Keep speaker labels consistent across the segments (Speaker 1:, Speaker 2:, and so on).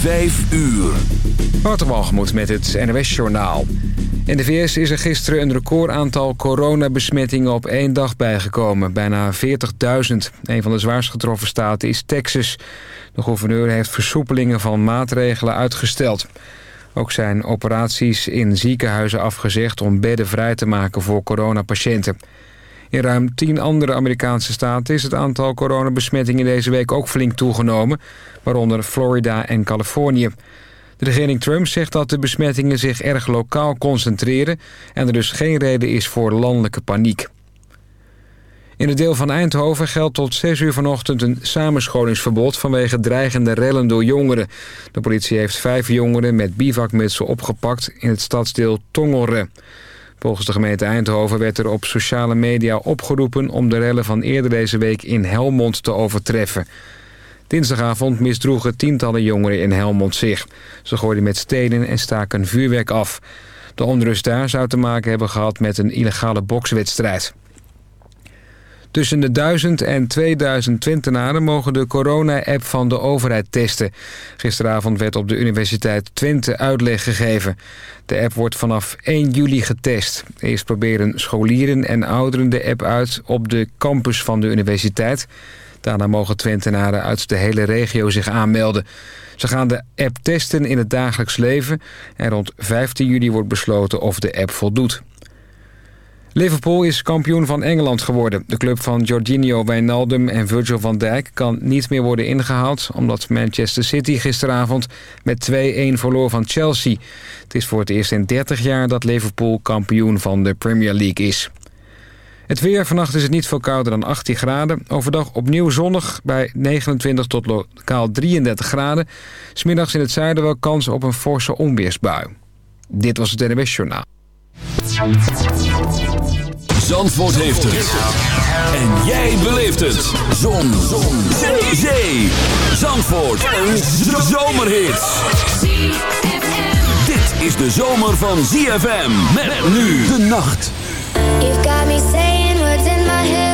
Speaker 1: 5 uur.
Speaker 2: Waterwalgemoed met het NOS-journaal. In de VS is er gisteren een recordaantal coronabesmettingen op één dag bijgekomen. Bijna 40.000. Een van de zwaarst getroffen staten is Texas. De gouverneur heeft versoepelingen van maatregelen uitgesteld. Ook zijn operaties in ziekenhuizen afgezegd om bedden vrij te maken voor coronapatiënten. In ruim tien andere Amerikaanse staten is het aantal coronabesmettingen deze week ook flink toegenomen, waaronder Florida en Californië. De regering Trump zegt dat de besmettingen zich erg lokaal concentreren en er dus geen reden is voor landelijke paniek. In het deel van Eindhoven geldt tot 6 uur vanochtend een samenscholingsverbod vanwege dreigende rellen door jongeren. De politie heeft vijf jongeren met bivakmutsen opgepakt in het stadsdeel Tongeren. Volgens de gemeente Eindhoven werd er op sociale media opgeroepen... om de rellen van eerder deze week in Helmond te overtreffen. Dinsdagavond misdroegen tientallen jongeren in Helmond zich. Ze gooiden met stenen en staken vuurwerk af. De onrust daar zou te maken hebben gehad met een illegale bokswedstrijd. Tussen de 1000 en 2000 Twentenaren mogen de corona-app van de overheid testen. Gisteravond werd op de Universiteit Twente uitleg gegeven. De app wordt vanaf 1 juli getest. Eerst proberen scholieren en ouderen de app uit op de campus van de universiteit. Daarna mogen Twentenaren uit de hele regio zich aanmelden. Ze gaan de app testen in het dagelijks leven... en rond 15 juli wordt besloten of de app voldoet. Liverpool is kampioen van Engeland geworden. De club van Jorginho Wijnaldum en Virgil van Dijk kan niet meer worden ingehaald... omdat Manchester City gisteravond met 2-1 verloor van Chelsea. Het is voor het eerst in 30 jaar dat Liverpool kampioen van de Premier League is. Het weer, vannacht is het niet veel kouder dan 18 graden. Overdag opnieuw zonnig bij 29 tot lokaal 33 graden. Smiddags in het zuiden wel kans op een forse onweersbui. Dit was het NWS Journaal.
Speaker 1: Zandvoort heeft het. En jij beleeft het. Zon. Zon. Zee. Zee. Zandvoort. Een zomerhit. Dit is de zomer van ZFM. Met nu de nacht.
Speaker 3: You've got me saying words in my head.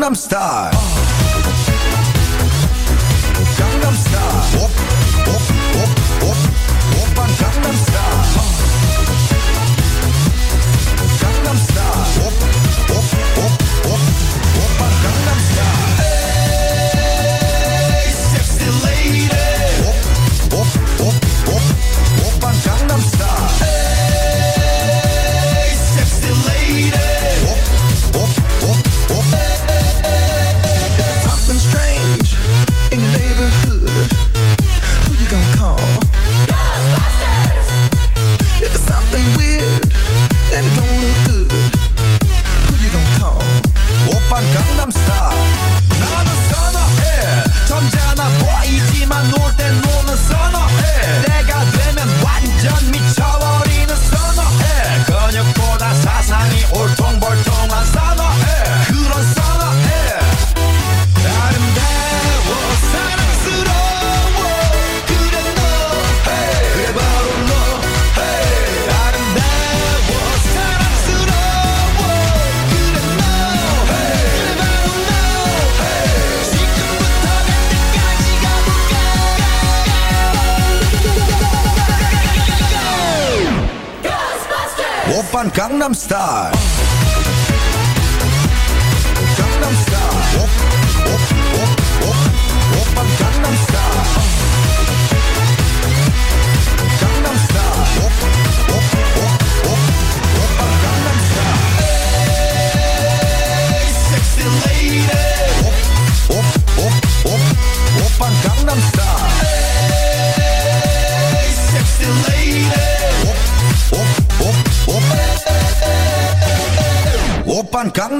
Speaker 4: Gangnam Gangnam Style.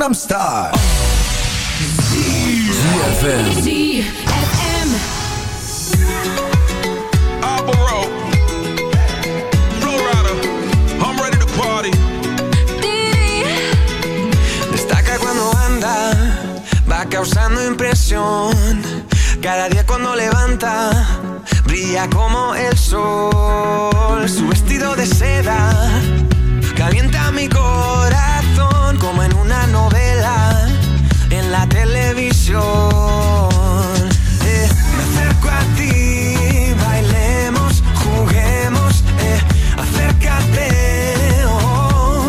Speaker 4: Gangnam Style.
Speaker 1: ZFM.
Speaker 5: I'm ready to party.
Speaker 6: Destaca cuando anda. Va causando impresión. Cada día cuando levanta. Brilla como el sol. Su vestido de seda. Calienta mi corazón como en una novela en la televisión. Eh, me acerco a ti, bailemos, juguemos, eh, acércate, oh.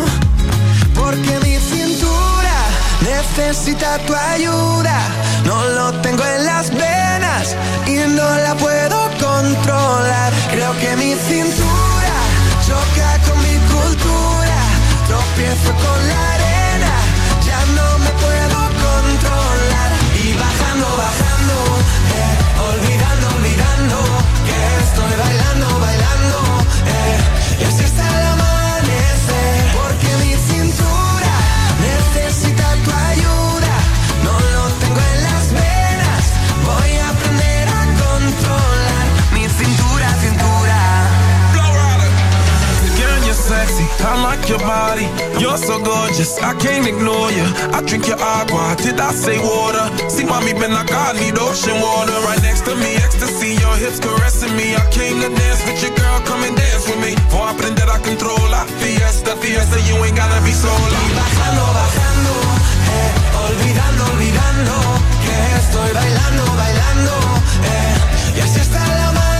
Speaker 6: porque mi cintura necesita tu ayuda. No lo tengo en las venas y no la puedo controlar. Creo que mi cintura choca con mi cultura, tropiezo con la
Speaker 5: your body. You're so gorgeous, I can't ignore you. I drink your agua, did I say water? See, mommy, been like I need ocean water. Right next to me, ecstasy, your hips caressing me. I came to dance with your girl, come and dance with me. For aprender a controlar, fiesta, fiesta, you ain't gotta be sola.
Speaker 6: Bajando, bajando, eh, olvidando, olvidando, que estoy bailando, bailando, eh, y así está
Speaker 1: la mano.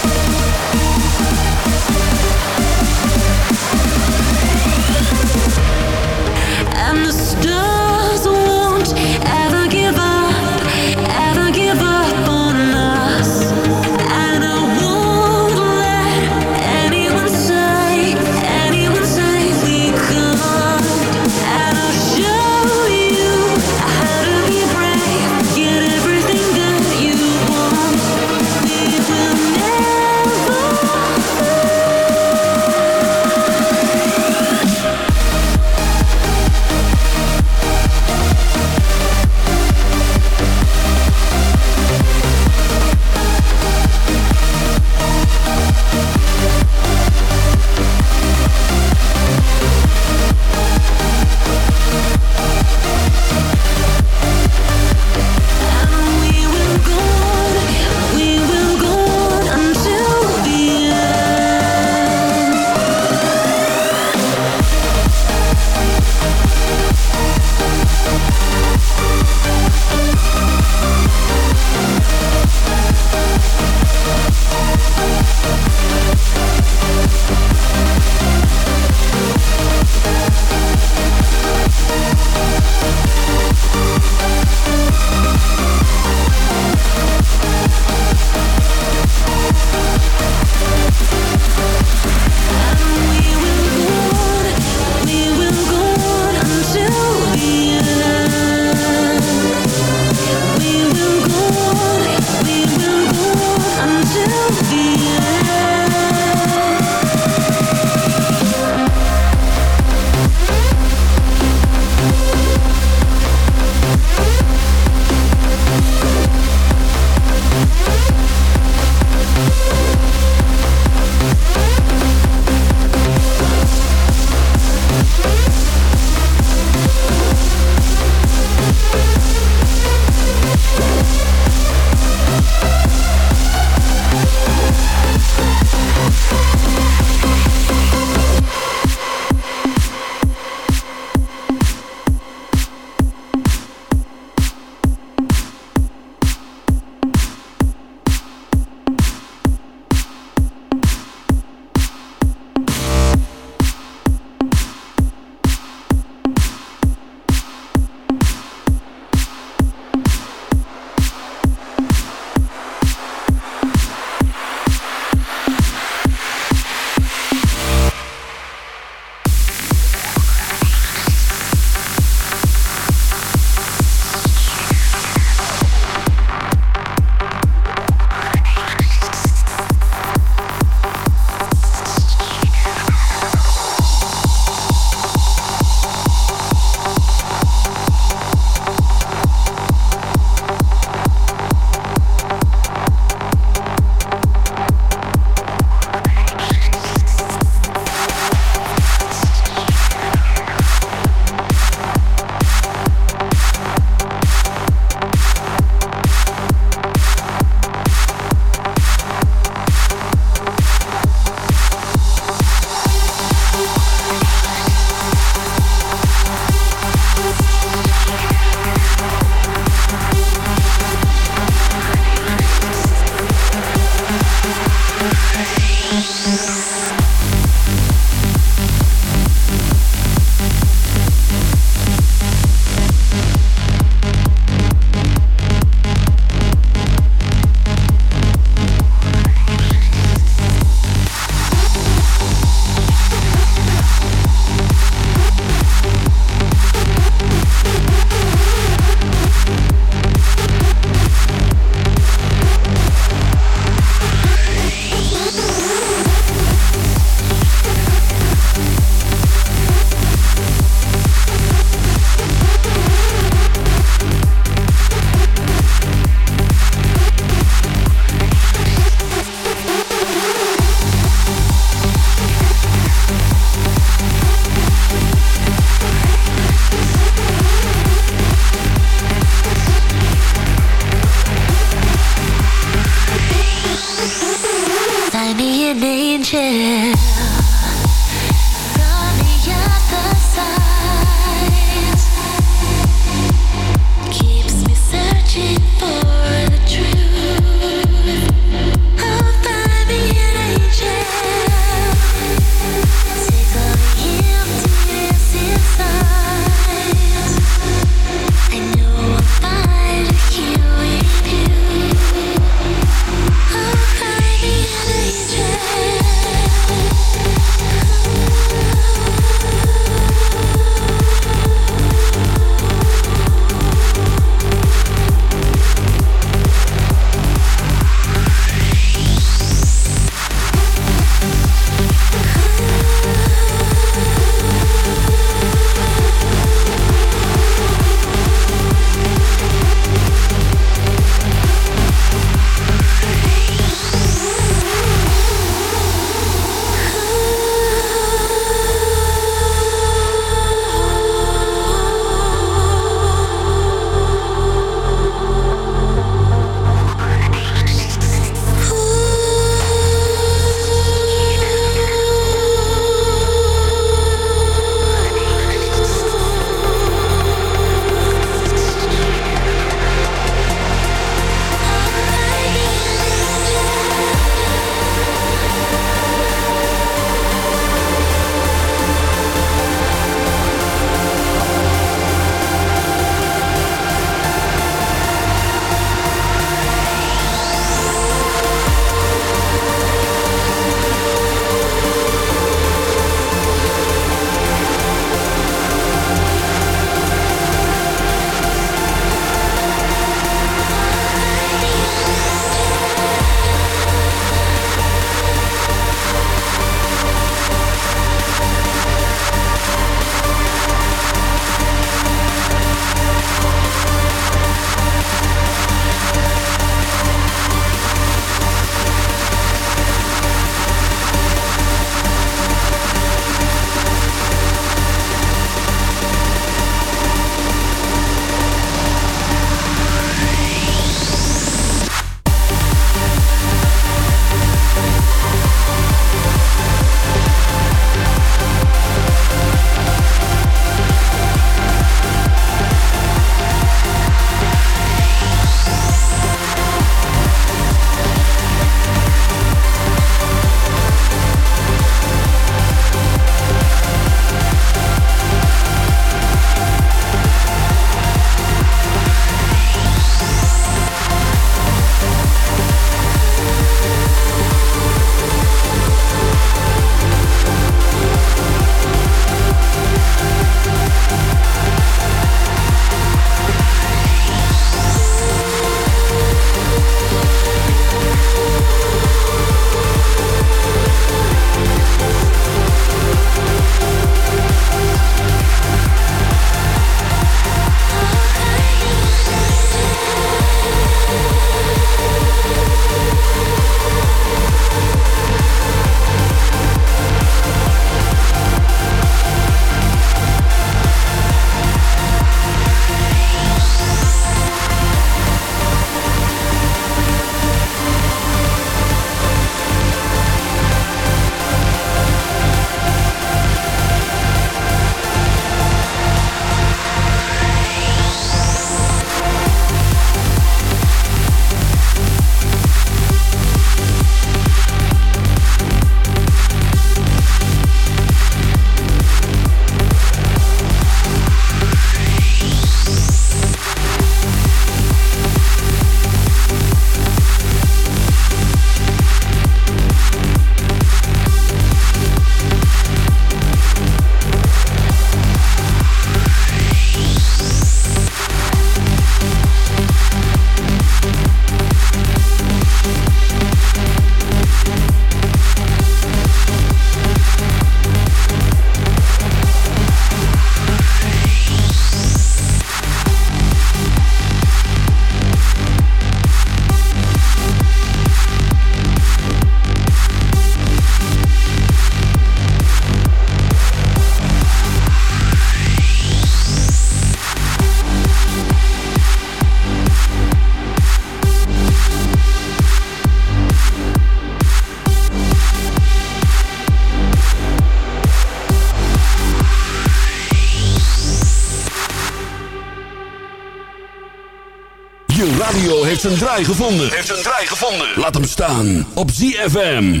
Speaker 1: heeft een draai gevonden. Heeft een draai gevonden. Laat hem staan op ZFM.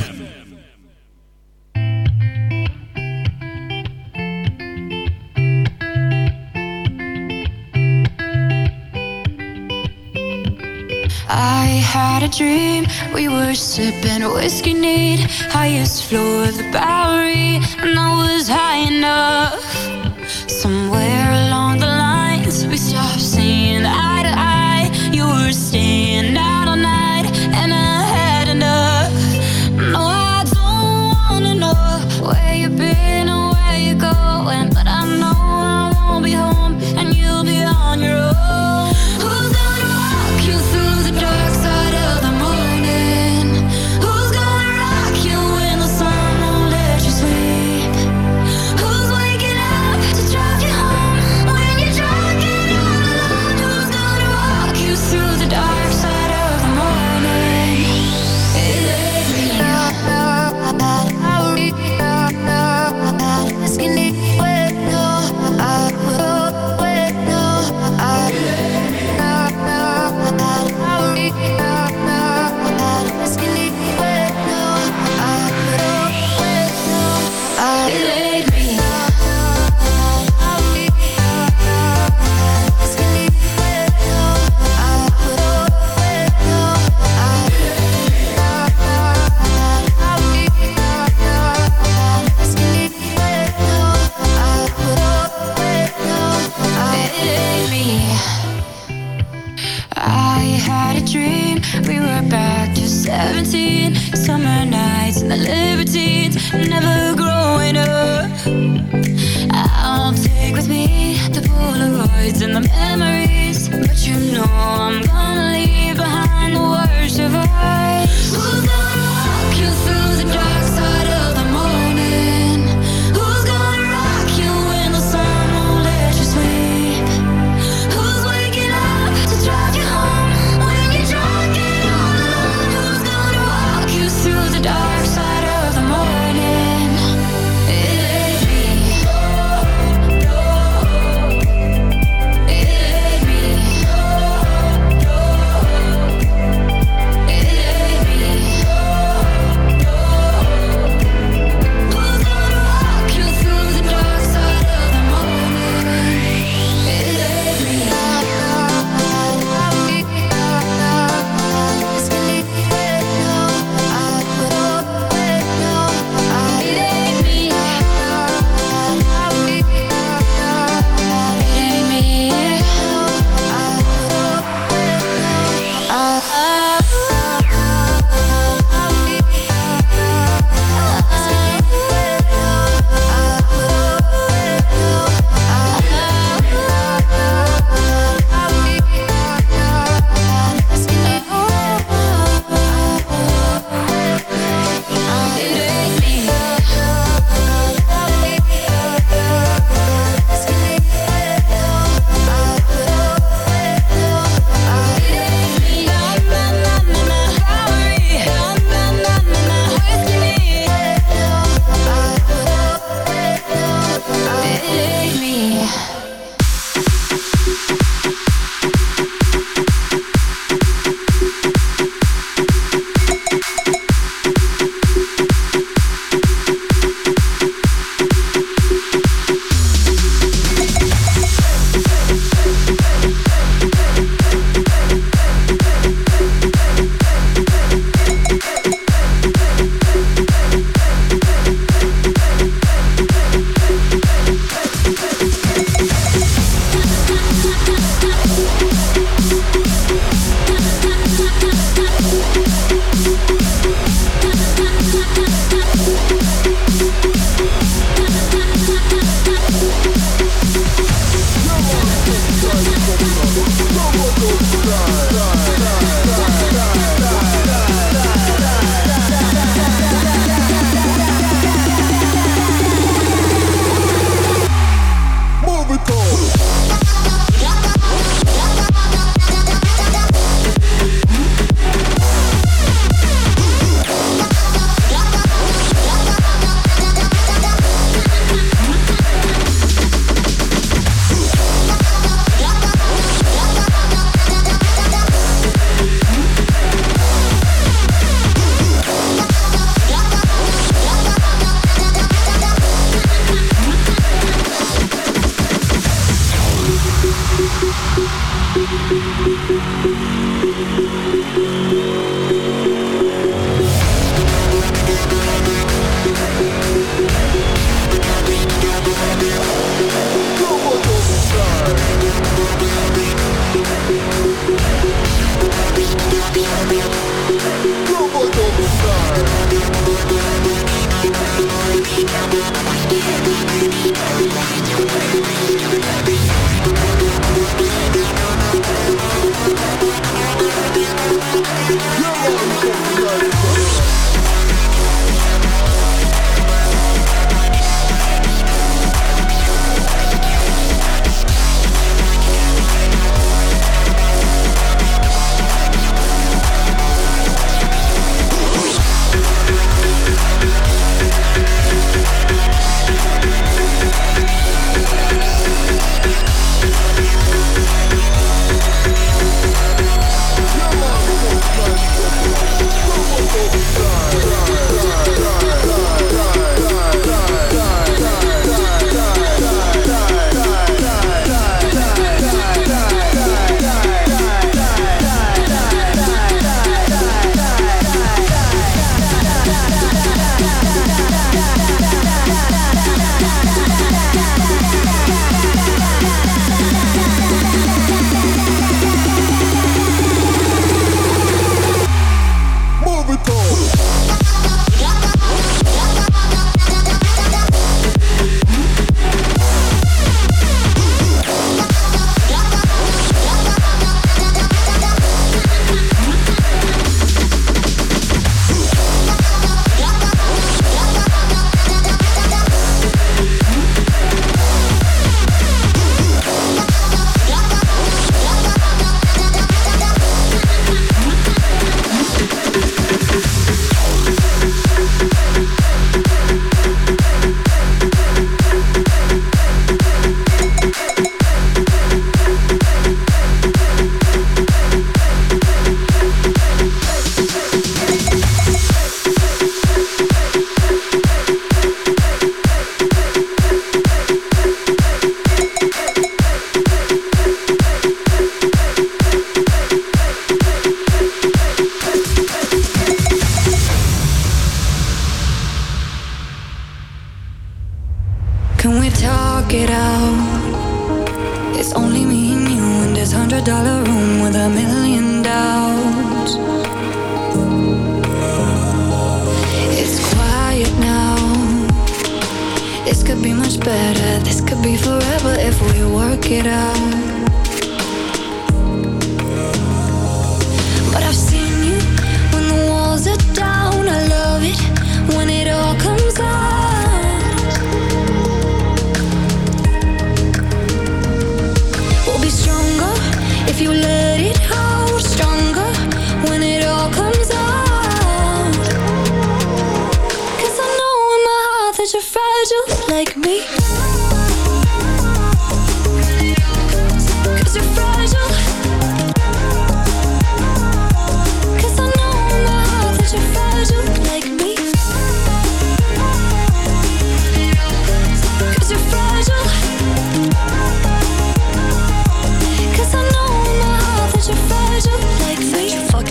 Speaker 3: I had a dream, we were sipping whiskey neat Highest floor of the Bowery, and I was high enough Somewhere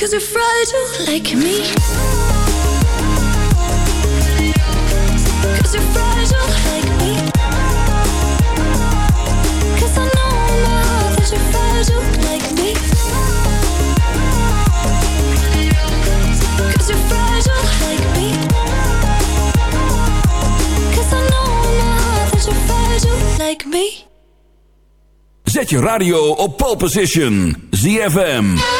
Speaker 3: Cause you're fragile like me. Zet je radio op pole position. ZFM.